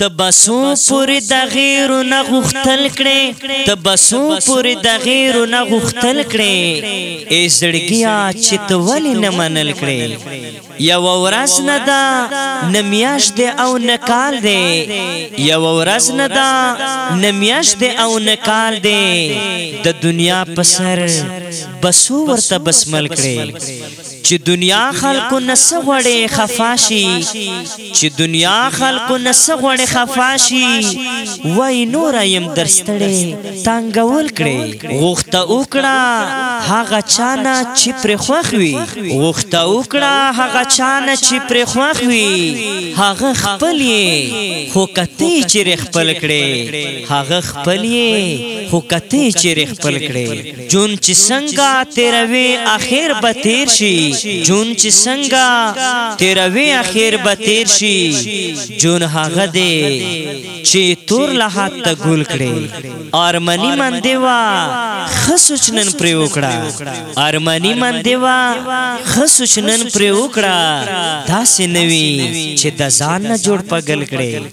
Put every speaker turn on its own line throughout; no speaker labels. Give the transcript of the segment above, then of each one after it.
ته بسو پوری د غیر نه غختل کړي ته بسو پوری د غیر نه غختل کړي ای زړګیا چې ته ولی نه منل کړي یو ورځ نه دا نمیاش دی او نه کال دی یو ورځ نه دا نمیاش دی او نه کال دی د دنیا په سر بسو ورته بسمل کړي چی دنیا خلکو نه څه غوړی خفا شی چی دنیا خلکو نه څه غوړی خفا شی وای نور یم درستړی تانګول کړی غوخته وکړه هغه چانه چی پر خوخ وی غوخته وکړه هغه چانه چی پر خوخ وی هغه خپل یې خو کته چیرې خپل کړي هغه خپل یې خو کته چیرې خپل کړي جون چې څنګه تیروي اخر به تیر شي جون چې څنګه تیروي اخر به تیر شي جون هغه دی چې تور له حد ته ګول کړي ارمنی من دیوا خسوچنن پر وکړه ارمنی من دیوا خسوچنن پر وکړه داسې نوي چې د ځان نه جوړ پګل کړي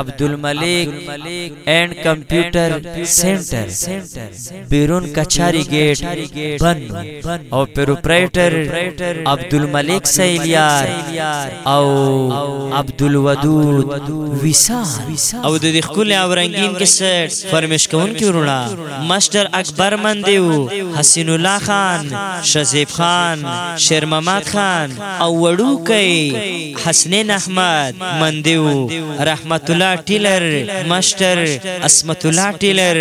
عبدالملک اینډ کمپیوټر سنټر بیرون کچاری گیټ بن او پروپرایټر عبدالملک سیلیار او عبدالودود ویسا او د خپل او رنگین کې سټ فرمش کون کې ورونا ماستر اکبر مندیو حسین الله خان شزیب خان شیر محمد خان او وړوکی حسنین احمد مندیو، رحمت الله ټیلر مشټر، عصمت الله ټیلر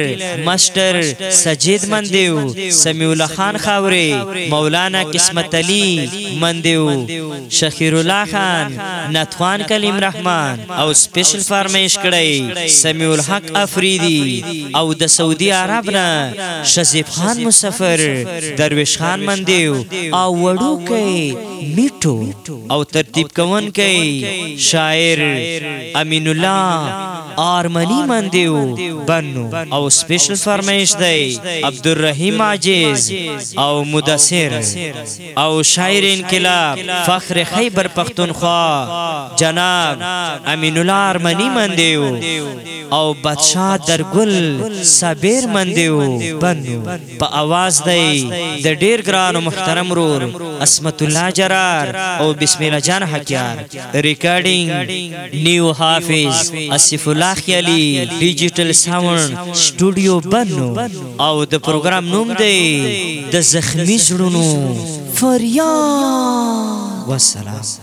مشټر، سجید مندیو، سمیع الله خان خاورې، مولانا قسمت علي مندیو، شخیر الله خان، نتخوان کلیم رحمان او سپیشل فرمایش کړی سمیع الحق افریدي او د سعودي عرب نه شزیب خان مسفر. درویش خان مندیو او وړوکی میټو او ترتیب کوونکی شاعر امین الله آرمنی مندیو بنو او سپیشل فرمایش دی عبدالرحیم عاجز او مدثر او شاعر انقلاب فخر خیبر پختونخوا جناب امین الله آرمنی مندیو او بادشاہ درګل صابر مندیو بنو په اواز دی د ډیر ګران او محترم ورور عصمت الله جرار او بسم الله جان حکیار ریکارډینګ نیو حافظ اسف الله خیالی ډیجیټل ساوند سټوډیو بنو او د پروګرام نوم دی د زخمی زړونو فریاد والسلام